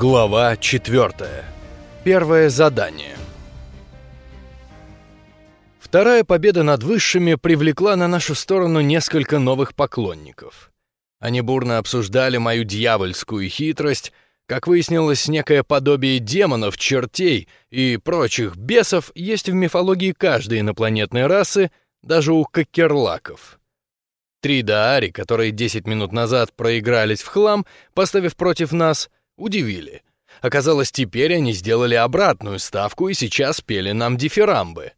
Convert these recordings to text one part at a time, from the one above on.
Глава 4. Первое задание. Вторая победа над высшими привлекла на нашу сторону несколько новых поклонников. Они бурно обсуждали мою дьявольскую хитрость, как выяснилось, некое подобие демонов, чертей и прочих бесов есть в мифологии каждой инопланетной расы, даже у кокерлаков. Три даари, которые 10 минут назад проигрались в хлам, поставив против нас — Удивили. Оказалось, теперь они сделали обратную ставку и сейчас пели нам дифирамбы.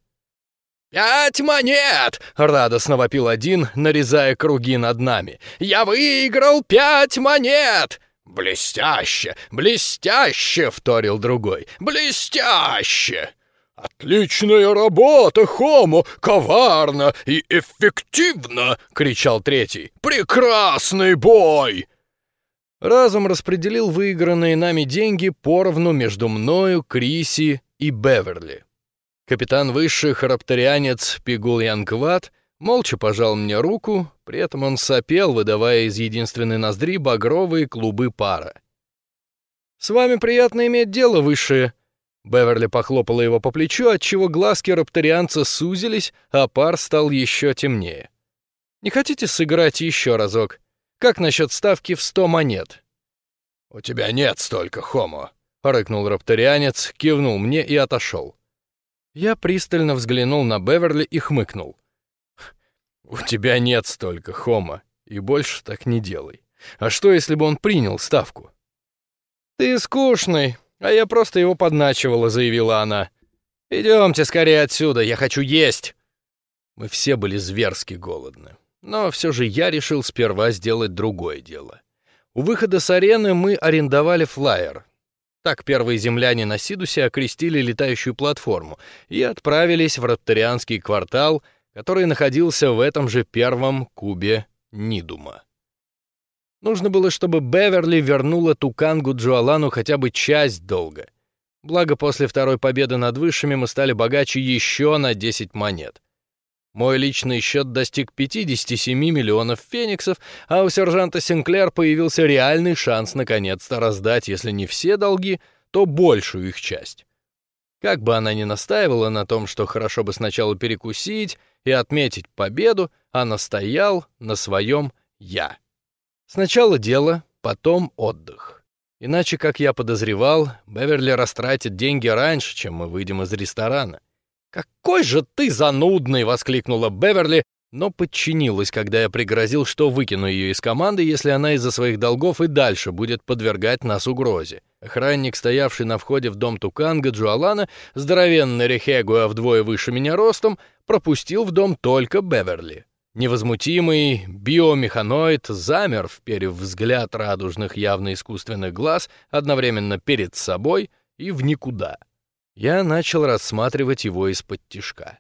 «Пять монет!» — радостно вопил один, нарезая круги над нами. «Я выиграл пять монет!» «Блестяще! Блестяще!» — вторил другой. «Блестяще!» «Отличная работа, Хомо! Коварно и эффективно!» — кричал третий. «Прекрасный бой!» Разум распределил выигранные нами деньги поровну между мною, Криси и Беверли. Капитан высший рапторианец Пигул Янкват молча пожал мне руку, при этом он сопел, выдавая из единственной ноздри багровые клубы пара. «С вами приятно иметь дело, высшие!» Беверли похлопала его по плечу, отчего глазки рапторианца сузились, а пар стал еще темнее. «Не хотите сыграть еще разок?» Как насчет ставки в сто монет?» «У тебя нет столько, Хомо», — рыкнул рапторианец, кивнул мне и отошел. Я пристально взглянул на Беверли и хмыкнул. «У тебя нет столько, Хома, и больше так не делай. А что, если бы он принял ставку?» «Ты скучный, а я просто его подначивала», — заявила она. «Идемте скорее отсюда, я хочу есть!» Мы все были зверски голодны. Но все же я решил сперва сделать другое дело. У выхода с арены мы арендовали флайер. Так первые земляне на Сидусе окрестили летающую платформу и отправились в Роттерианский квартал, который находился в этом же первом кубе Нидума. Нужно было, чтобы Беверли вернула Тукангу Джоалану хотя бы часть долга. Благо, после второй победы над Высшими мы стали богаче еще на 10 монет. Мой личный счет достиг 57 миллионов фениксов, а у сержанта Синклер появился реальный шанс наконец-то раздать, если не все долги, то большую их часть. Как бы она ни настаивала на том, что хорошо бы сначала перекусить и отметить победу, она стоял на своем «я». Сначала дело, потом отдых. Иначе, как я подозревал, Беверли растратит деньги раньше, чем мы выйдем из ресторана. «Какой же ты занудный!» — воскликнула Беверли, но подчинилась, когда я пригрозил, что выкину ее из команды, если она из-за своих долгов и дальше будет подвергать нас угрозе. Охранник, стоявший на входе в дом Туканга Джуалана, здоровенный Рехегуа вдвое выше меня ростом, пропустил в дом только Беверли. Невозмутимый биомеханоид замер, вперев взгляд радужных явно искусственных глаз одновременно перед собой и в никуда. Я начал рассматривать его из-под тишка.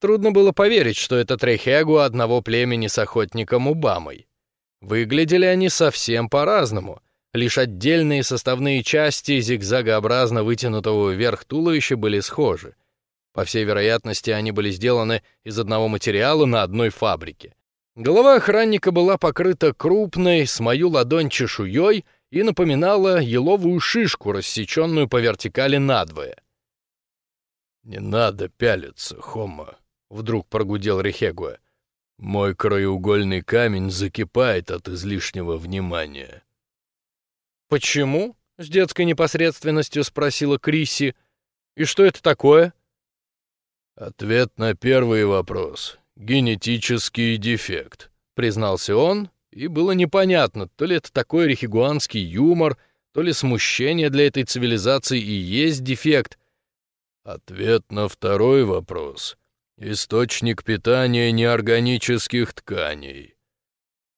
Трудно было поверить, что это Трехегу одного племени с охотником Убамой. Выглядели они совсем по-разному. Лишь отдельные составные части зигзагообразно вытянутого вверх туловища были схожи. По всей вероятности, они были сделаны из одного материала на одной фабрике. Голова охранника была покрыта крупной, с мою ладонь чешуей и напоминала еловую шишку, рассеченную по вертикали надвое. «Не надо пялиться, Хома», — вдруг прогудел Рехегуа. «Мой краеугольный камень закипает от излишнего внимания». «Почему?» — с детской непосредственностью спросила Криси. «И что это такое?» «Ответ на первый вопрос. Генетический дефект», — признался он, и было непонятно, то ли это такой рехигуанский юмор, то ли смущение для этой цивилизации и есть дефект, Ответ на второй вопрос. Источник питания неорганических тканей.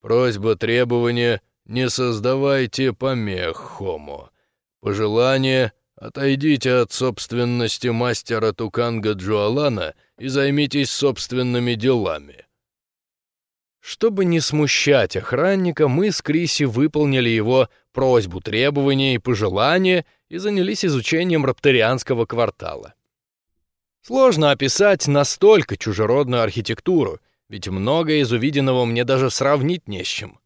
Просьба требования «Не создавайте помех, Хомо». Пожелание «Отойдите от собственности мастера Туканга Джуалана и займитесь собственными делами». Чтобы не смущать охранника, мы с Криси выполнили его просьбу, требования и пожелания и занялись изучением рапторианского квартала. Сложно описать настолько чужеродную архитектуру, ведь многое из увиденного мне даже сравнить не с чем.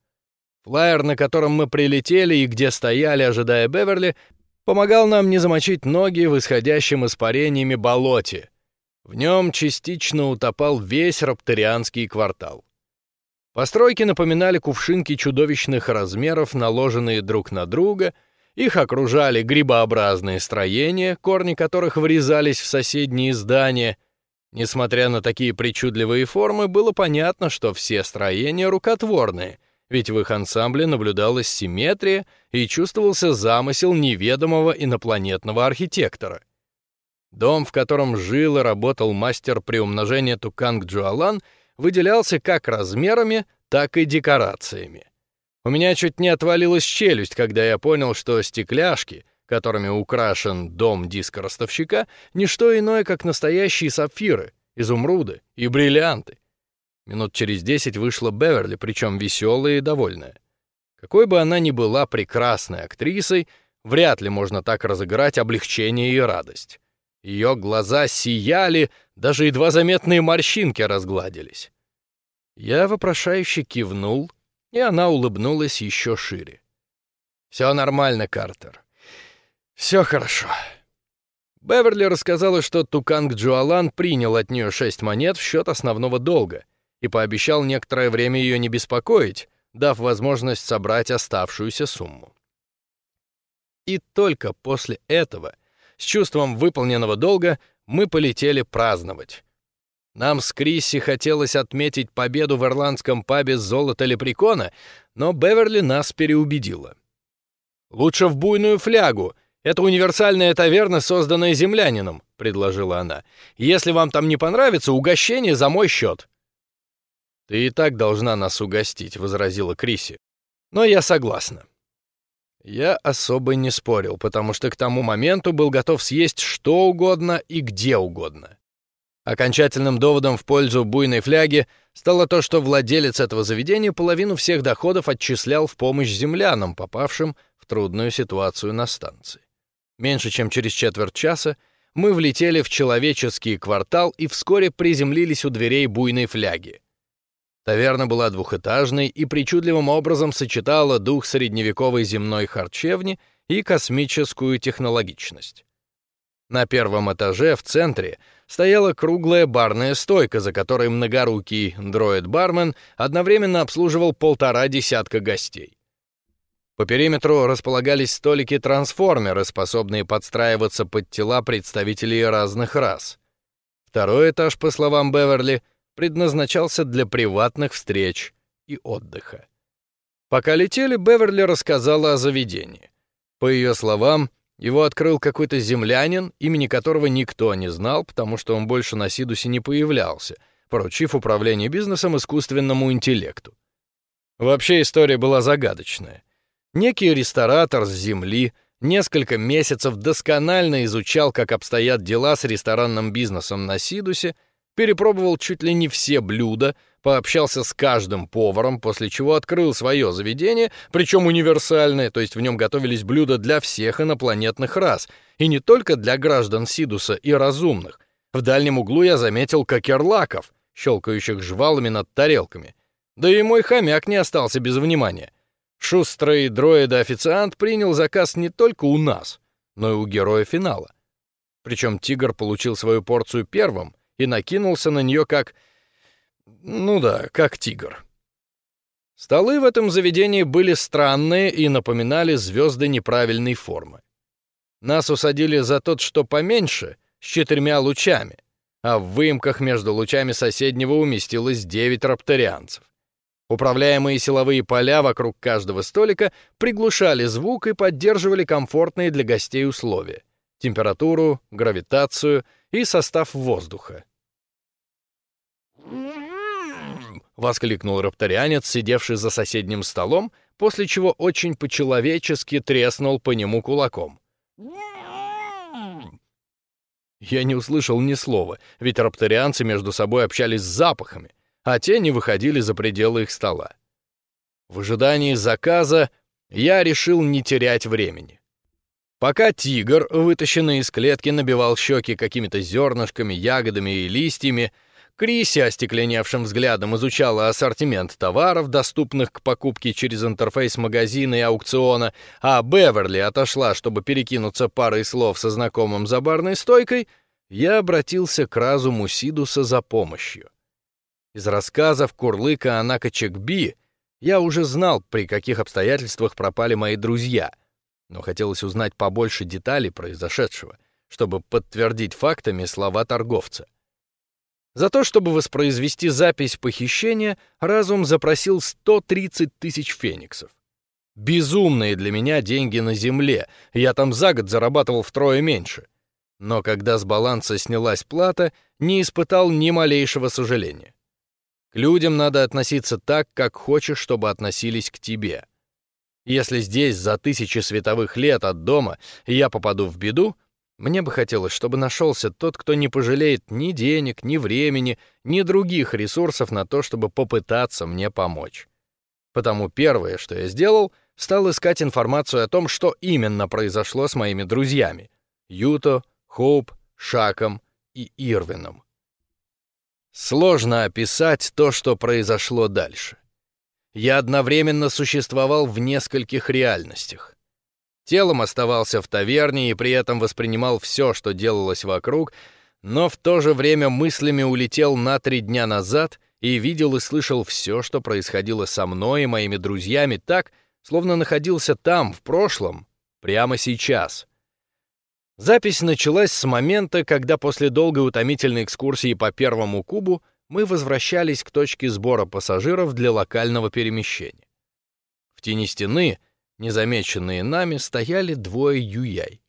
Флайер, на котором мы прилетели и где стояли, ожидая Беверли, помогал нам не замочить ноги в исходящем испарениями болоте. В нем частично утопал весь рапторианский квартал. Постройки напоминали кувшинки чудовищных размеров, наложенные друг на друга, их окружали грибообразные строения, корни которых врезались в соседние здания. Несмотря на такие причудливые формы, было понятно, что все строения рукотворные — ведь в их ансамбле наблюдалась симметрия и чувствовался замысел неведомого инопланетного архитектора. Дом, в котором жил и работал мастер приумножения Туканг Джуалан, выделялся как размерами, так и декорациями. У меня чуть не отвалилась челюсть, когда я понял, что стекляшки, которыми украшен дом диска-ростовщика, не что иное, как настоящие сапфиры, изумруды и бриллианты. Минут через десять вышла Беверли, причем веселая и довольная. Какой бы она ни была прекрасной актрисой, вряд ли можно так разыграть облегчение и радость. Ее глаза сияли, даже едва заметные морщинки разгладились. Я вопрошающе кивнул, и она улыбнулась еще шире. «Все нормально, Картер. Все хорошо». Беверли рассказала, что Туканг Джуалан принял от нее шесть монет в счет основного долга — и пообещал некоторое время ее не беспокоить, дав возможность собрать оставшуюся сумму. И только после этого, с чувством выполненного долга, мы полетели праздновать. Нам с Крисси хотелось отметить победу в ирландском пабе «Золото лепрекона», но Беверли нас переубедила. «Лучше в буйную флягу. Это универсальная таверна, созданная землянином», — предложила она. «Если вам там не понравится, угощение за мой счет». «Ты и так должна нас угостить», — возразила Криси. «Но я согласна». Я особо не спорил, потому что к тому моменту был готов съесть что угодно и где угодно. Окончательным доводом в пользу буйной фляги стало то, что владелец этого заведения половину всех доходов отчислял в помощь землянам, попавшим в трудную ситуацию на станции. Меньше чем через четверть часа мы влетели в человеческий квартал и вскоре приземлились у дверей буйной фляги. Таверна была двухэтажной и причудливым образом сочетала дух средневековой земной харчевни и космическую технологичность. На первом этаже в центре стояла круглая барная стойка, за которой многорукий дроид-бармен одновременно обслуживал полтора десятка гостей. По периметру располагались столики-трансформеры, способные подстраиваться под тела представителей разных рас. Второй этаж, по словам Беверли, предназначался для приватных встреч и отдыха. Пока летели, Беверли рассказала о заведении. По ее словам, его открыл какой-то землянин, имени которого никто не знал, потому что он больше на Сидусе не появлялся, поручив управление бизнесом искусственному интеллекту. Вообще история была загадочная. Некий ресторатор с земли несколько месяцев досконально изучал, как обстоят дела с ресторанным бизнесом на Сидусе, перепробовал чуть ли не все блюда, пообщался с каждым поваром, после чего открыл свое заведение, причем универсальное, то есть в нем готовились блюда для всех инопланетных рас, и не только для граждан Сидуса и разумных. В дальнем углу я заметил кокерлаков, щелкающих жвалами над тарелками. Да и мой хомяк не остался без внимания. Шустрый дроида-официант принял заказ не только у нас, но и у героя финала. Причем тигр получил свою порцию первым, и накинулся на нее как... Ну да, как тигр. Столы в этом заведении были странные и напоминали звезды неправильной формы. Нас усадили за тот, что поменьше, с четырьмя лучами, а в выемках между лучами соседнего уместилось девять рапторианцев. Управляемые силовые поля вокруг каждого столика приглушали звук и поддерживали комфортные для гостей условия — температуру, гравитацию и состав воздуха. Воскликнул рапторианец, сидевший за соседним столом, после чего очень по-человечески треснул по нему кулаком. Я не услышал ни слова, ведь рапторианцы между собой общались с запахами, а те не выходили за пределы их стола. В ожидании заказа я решил не терять времени. Пока тигр, вытащенный из клетки, набивал щеки какими-то зернышками, ягодами и листьями, Криси остекленевшим взглядом изучала ассортимент товаров, доступных к покупке через интерфейс магазина и аукциона, а Беверли отошла, чтобы перекинуться парой слов со знакомым за барной стойкой, я обратился к разуму Сидуса за помощью. Из рассказов Курлыка Анака Чекби я уже знал, при каких обстоятельствах пропали мои друзья, но хотелось узнать побольше деталей произошедшего, чтобы подтвердить фактами слова торговца. За то, чтобы воспроизвести запись похищения, разум запросил 130 тысяч фениксов. Безумные для меня деньги на земле, я там за год зарабатывал втрое меньше. Но когда с баланса снялась плата, не испытал ни малейшего сожаления. К людям надо относиться так, как хочешь, чтобы относились к тебе. Если здесь за тысячи световых лет от дома я попаду в беду, мне бы хотелось, чтобы нашелся тот, кто не пожалеет ни денег, ни времени, ни других ресурсов на то, чтобы попытаться мне помочь. Потому первое, что я сделал, стал искать информацию о том, что именно произошло с моими друзьями — Юто, Хоуп, Шаком и Ирвином. Сложно описать то, что произошло дальше. Я одновременно существовал в нескольких реальностях. Телом оставался в таверне и при этом воспринимал все, что делалось вокруг, но в то же время мыслями улетел на три дня назад и видел и слышал все, что происходило со мной и моими друзьями так, словно находился там, в прошлом, прямо сейчас. Запись началась с момента, когда после долгой утомительной экскурсии по первому кубу мы возвращались к точке сбора пассажиров для локального перемещения. В тени стены Незамеченные нами стояли двое юяй.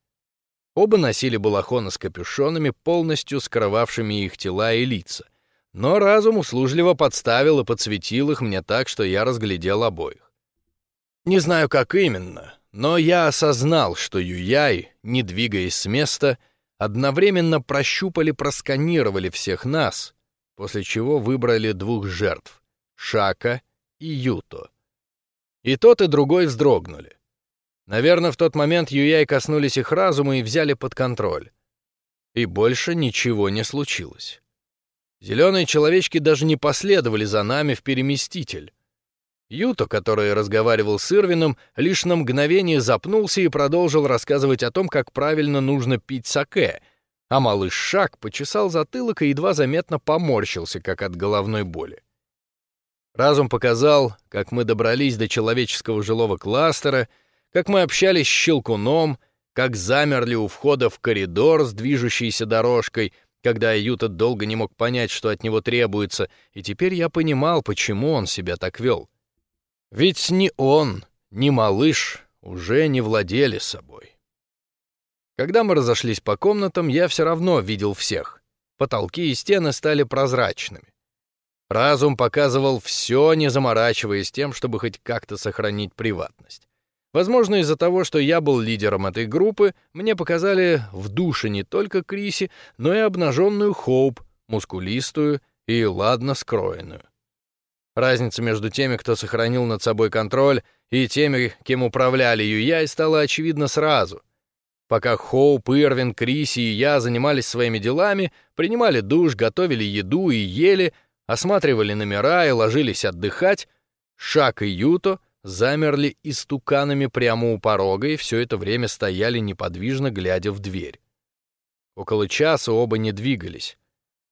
Оба носили балахоны с капюшонами, полностью скрывавшими их тела и лица. Но разум услужливо подставил и подсветил их мне так, что я разглядел обоих. Не знаю, как именно, но я осознал, что юяй, не двигаясь с места, одновременно прощупали, просканировали всех нас, после чего выбрали двух жертв — Шака и Юто. И тот, и другой вздрогнули. Наверное, в тот момент Юяй коснулись их разума и взяли под контроль. И больше ничего не случилось. Зеленые человечки даже не последовали за нами в переместитель. Юто, который разговаривал с Ирвином, лишь на мгновение запнулся и продолжил рассказывать о том, как правильно нужно пить саке, а малыш Шак почесал затылок и едва заметно поморщился, как от головной боли. Разум показал, как мы добрались до человеческого жилого кластера, как мы общались с Щелкуном, как замерли у входа в коридор с движущейся дорожкой, когда Юта долго не мог понять, что от него требуется, и теперь я понимал, почему он себя так вел. Ведь ни он, ни малыш уже не владели собой. Когда мы разошлись по комнатам, я все равно видел всех. Потолки и стены стали прозрачными. Разум показывал все, не заморачиваясь тем, чтобы хоть как-то сохранить приватность. Возможно, из-за того, что я был лидером этой группы, мне показали в душе не только Криси, но и обнаженную Хоуп, мускулистую и ладно скроенную. Разница между теми, кто сохранил над собой контроль, и теми, кем управляли Юяй, стала очевидна сразу. Пока Хоуп, Ирвин, Криси и я занимались своими делами, принимали душ, готовили еду и ели — осматривали номера и ложились отдыхать, Шак и Юто замерли истуканами прямо у порога и все это время стояли неподвижно, глядя в дверь. Около часа оба не двигались.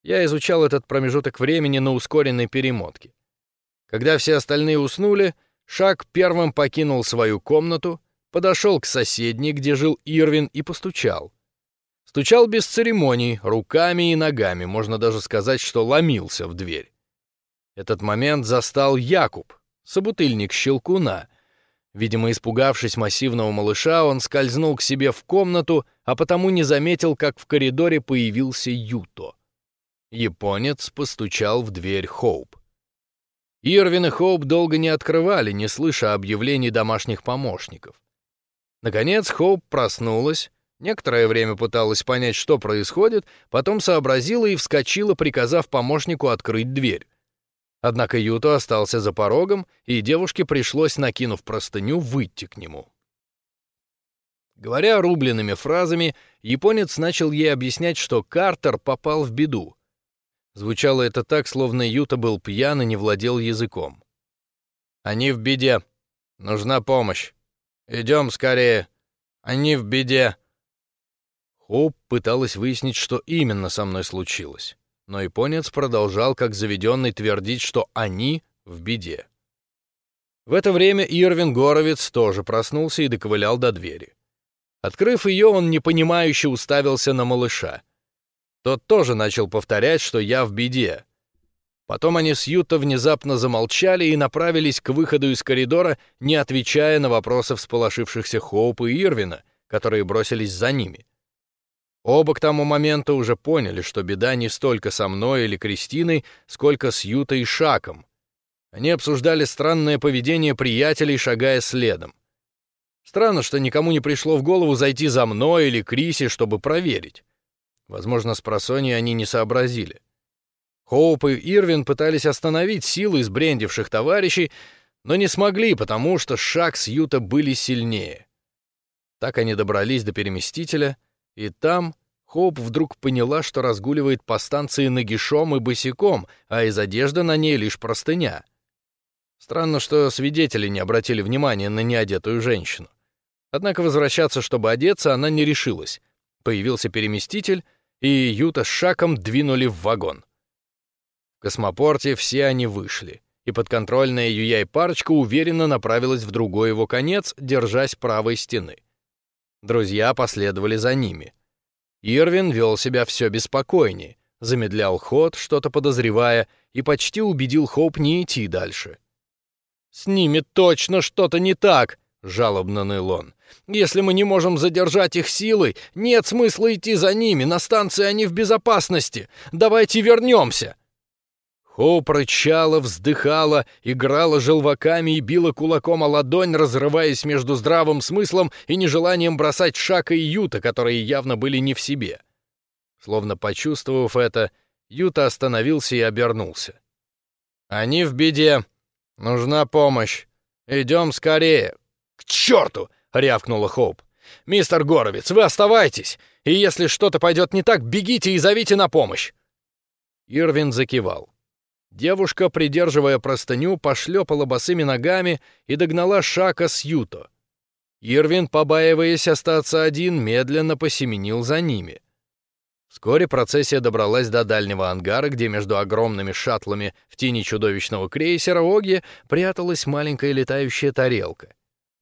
Я изучал этот промежуток времени на ускоренной перемотке. Когда все остальные уснули, Шак первым покинул свою комнату, подошел к соседней, где жил Ирвин, и постучал. Стучал без церемоний, руками и ногами, можно даже сказать, что ломился в дверь. Этот момент застал Якуб, собутыльник Щелкуна. Видимо, испугавшись массивного малыша, он скользнул к себе в комнату, а потому не заметил, как в коридоре появился Юто. Японец постучал в дверь Хоуп. Ирвин и Хоуп долго не открывали, не слыша объявлений домашних помощников. Наконец Хоуп проснулась, Некоторое время пыталась понять, что происходит, потом сообразила и вскочила, приказав помощнику открыть дверь. Однако Юто остался за порогом, и девушке пришлось, накинув простыню, выйти к нему. Говоря рубленными фразами, японец начал ей объяснять, что Картер попал в беду. Звучало это так, словно Юта был пьян и не владел языком. «Они в беде. Нужна помощь. Идем скорее. Они в беде». Хоуп пыталась выяснить, что именно со мной случилось, но японец продолжал, как заведенный, твердить, что они в беде. В это время Ирвин Горовец тоже проснулся и доковылял до двери. Открыв ее, он непонимающе уставился на малыша. Тот тоже начал повторять, что я в беде. Потом они с Юта внезапно замолчали и направились к выходу из коридора, не отвечая на вопросы всполошившихся Хоупа и Ирвина, которые бросились за ними. Оба к тому моменту уже поняли, что беда не столько со мной или Кристиной, сколько с Ютой и Шаком. Они обсуждали странное поведение приятелей, шагая следом. Странно, что никому не пришло в голову зайти за мной или Криси, чтобы проверить. Возможно, с просонья они не сообразили. Хоуп и Ирвин пытались остановить силы сбрендивших товарищей, но не смогли, потому что Шак с Юта были сильнее. Так они добрались до переместителя, и там Хоуп вдруг поняла, что разгуливает по станции нагишом и босиком, а из одежды на ней лишь простыня. Странно, что свидетели не обратили внимания на неодетую женщину. Однако возвращаться, чтобы одеться, она не решилась. Появился переместитель, и Юта с Шаком двинули в вагон. В космопорте все они вышли, и подконтрольная Юяй парочка уверенно направилась в другой его конец, держась правой стены. Друзья последовали за ними. Ирвин вел себя все беспокойнее, замедлял ход, что-то подозревая, и почти убедил Хоуп не идти дальше. «С ними точно что-то не так!» — жалобно ныл он. Если мы не можем задержать их силой, нет смысла идти за ними, на станции они в безопасности. Давайте вернемся!» Хоуп рычала, вздыхала, играла желваками и била кулаком о ладонь, разрываясь между здравым смыслом и нежеланием бросать Шака и Юта, которые явно были не в себе. Словно почувствовав это, Юта остановился и обернулся. «Они в беде. Нужна помощь. Идем скорее. К черту! — рявкнула Хоуп. «Мистер Горовец, вы оставайтесь, и если что-то пойдет не так, бегите и зовите на помощь!» Ирвин закивал. Девушка, придерживая простыню, пошлепала босыми ногами и догнала Шака с Юто. Ирвин, побаиваясь остаться один, медленно посеменил за ними. Вскоре процессия добралась до дальнего ангара, где между огромными шаттлами в тени чудовищного крейсера Оги пряталась маленькая летающая тарелка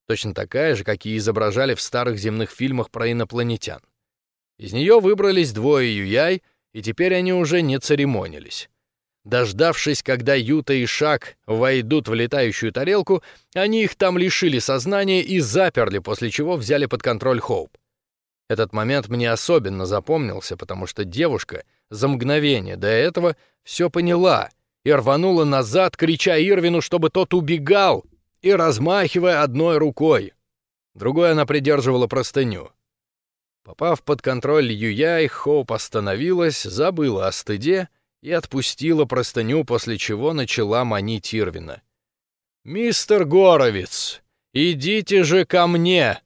точно такая же, какие изображали в старых земных фильмах про инопланетян. Из нее выбрались двое юяй, и теперь они уже не церемонились. Дождавшись, когда Юта и Шак войдут в летающую тарелку, они их там лишили сознания и заперли, после чего взяли под контроль Хоуп. Этот момент мне особенно запомнился, потому что девушка за мгновение до этого все поняла и рванула назад, крича Ирвину, чтобы тот убегал, и размахивая одной рукой. Другой она придерживала простыню. Попав под контроль Юяй, Хоуп остановилась, забыла о стыде и отпустила простыню, после чего начала манить Ирвина. «Мистер Горовец, идите же ко мне!»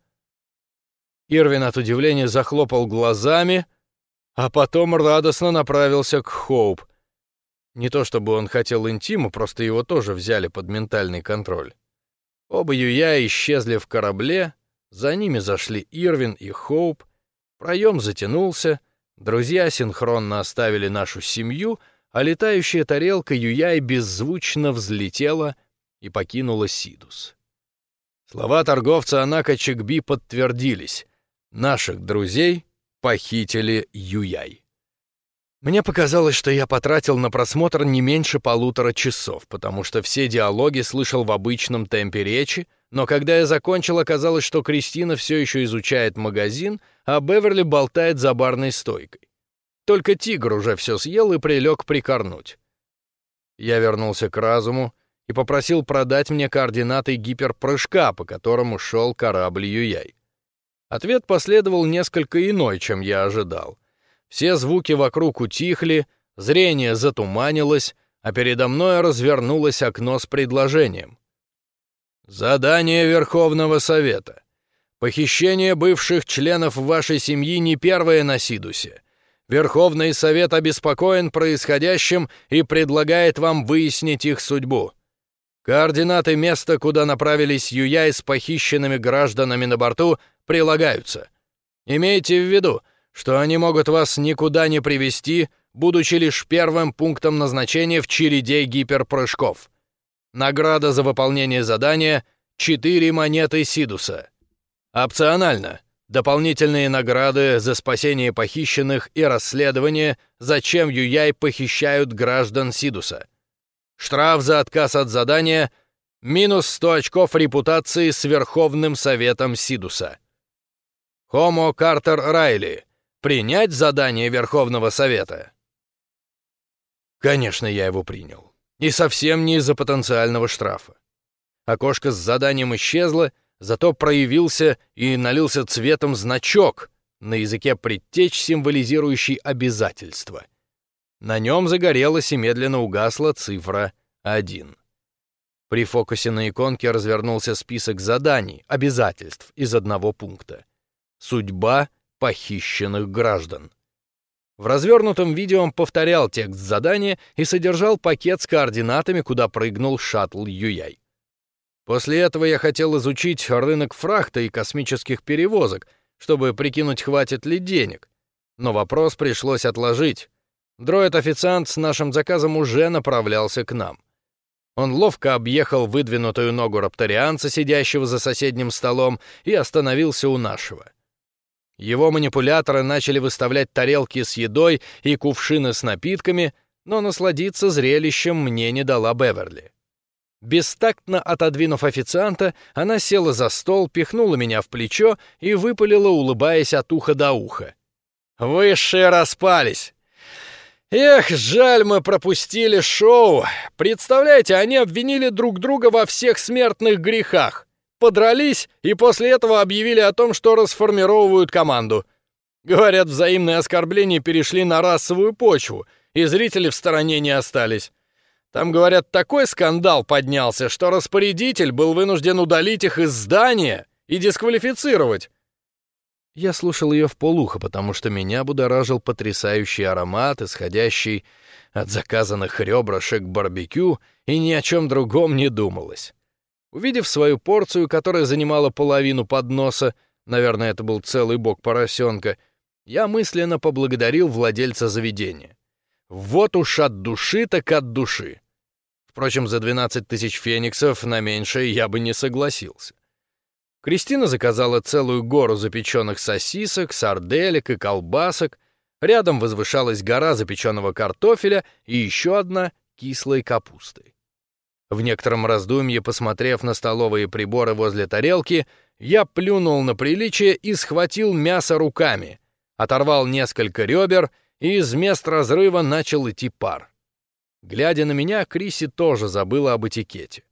Ирвин от удивления захлопал глазами, а потом радостно направился к Хоуп. Не то чтобы он хотел интиму, просто его тоже взяли под ментальный контроль. Оба Юя исчезли в корабле, за ними зашли Ирвин и Хоуп, проем затянулся, друзья синхронно оставили нашу семью, а летающая тарелка Юяй беззвучно взлетела и покинула Сидус. Слова торговца Анака Чекби подтвердились. Наших друзей похитили Юяй. Мне показалось, что я потратил на просмотр не меньше полутора часов, потому что все диалоги слышал в обычном темпе речи, но когда я закончил, оказалось, что Кристина все еще изучает магазин, а Беверли болтает за барной стойкой. Только тигр уже все съел и прилег прикорнуть. Я вернулся к разуму и попросил продать мне координаты гиперпрыжка, по которому шел корабль Юяй. Ответ последовал несколько иной, чем я ожидал. Все звуки вокруг утихли, зрение затуманилось, а передо мной развернулось окно с предложением. Задание Верховного Совета. Похищение бывших членов вашей семьи не первое на Сидусе. Верховный Совет обеспокоен происходящим и предлагает вам выяснить их судьбу. Координаты места, куда направились Юяй с похищенными гражданами на борту, прилагаются. Имейте в виду, что они могут вас никуда не привести, будучи лишь первым пунктом назначения в череде гиперпрыжков. Награда за выполнение задания — 4 монеты Сидуса. Опционально. Дополнительные награды за спасение похищенных и расследование, зачем Юяй похищают граждан Сидуса. Штраф за отказ от задания — минус 100 очков репутации с Верховным Советом Сидуса. Хомо Картер Райли. Принять задание Верховного Совета? Конечно, я его принял. И совсем не из-за потенциального штрафа. Окошко с заданием исчезло, зато проявился и налился цветом значок, на языке предтеч, символизирующий обязательство. На нем загорелась и медленно угасла цифра 1. При фокусе на иконке развернулся список заданий, обязательств из одного пункта. Судьба похищенных граждан. В развернутом видео он повторял текст задания и содержал пакет с координатами, куда прыгнул шаттл Юяй. После этого я хотел изучить рынок фрахта и космических перевозок, чтобы прикинуть, хватит ли денег. Но вопрос пришлось отложить. Дроид-официант с нашим заказом уже направлялся к нам. Он ловко объехал выдвинутую ногу рапторианца, сидящего за соседним столом, и остановился у нашего. Его манипуляторы начали выставлять тарелки с едой и кувшины с напитками, но насладиться зрелищем мне не дала Беверли. Бестактно отодвинув официанта, она села за стол, пихнула меня в плечо и выпалила, улыбаясь от уха до уха. «Высшие распались! Эх, жаль, мы пропустили шоу. Представляете, они обвинили друг друга во всех смертных грехах. Подрались и после этого объявили о том, что расформировывают команду. Говорят, взаимные оскорбления перешли на расовую почву, и зрители в стороне не остались. Там, говорят, такой скандал поднялся, что распорядитель был вынужден удалить их из здания и дисквалифицировать. Я слушал ее в полухо, потому что меня будоражил потрясающий аромат, исходящий от заказанных ребрышек барбекю, и ни о чем другом не думалось. Увидев свою порцию, которая занимала половину подноса, наверное, это был целый бок поросенка, я мысленно поблагодарил владельца заведения. Вот уж от души так от души. Впрочем, за 12 тысяч фениксов на меньшее я бы не согласился. Кристина заказала целую гору запеченных сосисок, сарделек и колбасок. Рядом возвышалась гора запеченного картофеля и еще одна кислой капусты. В некотором раздумье, посмотрев на столовые приборы возле тарелки, я плюнул на приличие и схватил мясо руками, оторвал несколько ребер, и из мест разрыва начал идти пар. Глядя на меня, Криси тоже забыла об этикете.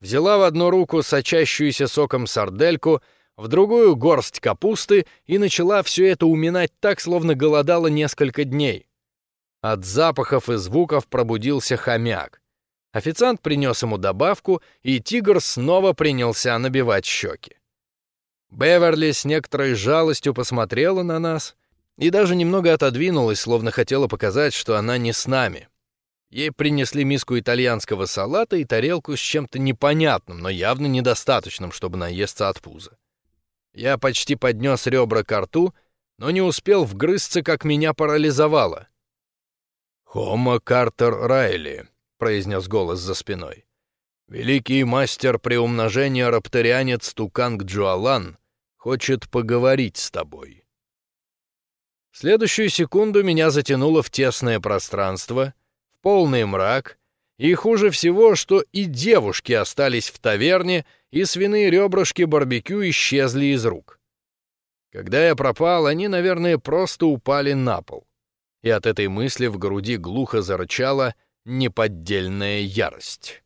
Взяла в одну руку сочащуюся соком сардельку, в другую — горсть капусты и начала все это уминать так, словно голодала несколько дней. От запахов и звуков пробудился хомяк. Официант принес ему добавку, и тигр снова принялся набивать щеки. Беверли с некоторой жалостью посмотрела на нас и даже немного отодвинулась, словно хотела показать, что она не с нами. Ей принесли миску итальянского салата и тарелку с чем-то непонятным, но явно недостаточным, чтобы наесться от пуза. Я почти поднес ребра к рту, но не успел вгрызться, как меня парализовало. «Хома Картер Райли», — произнес голос за спиной. «Великий мастер приумножения рапторианец Туканг Джуалан хочет поговорить с тобой». В следующую секунду меня затянуло в тесное пространство — полный мрак, и хуже всего, что и девушки остались в таверне, и свиные ребрышки барбекю исчезли из рук. Когда я пропал, они, наверное, просто упали на пол. И от этой мысли в груди глухо зарычала неподдельная ярость.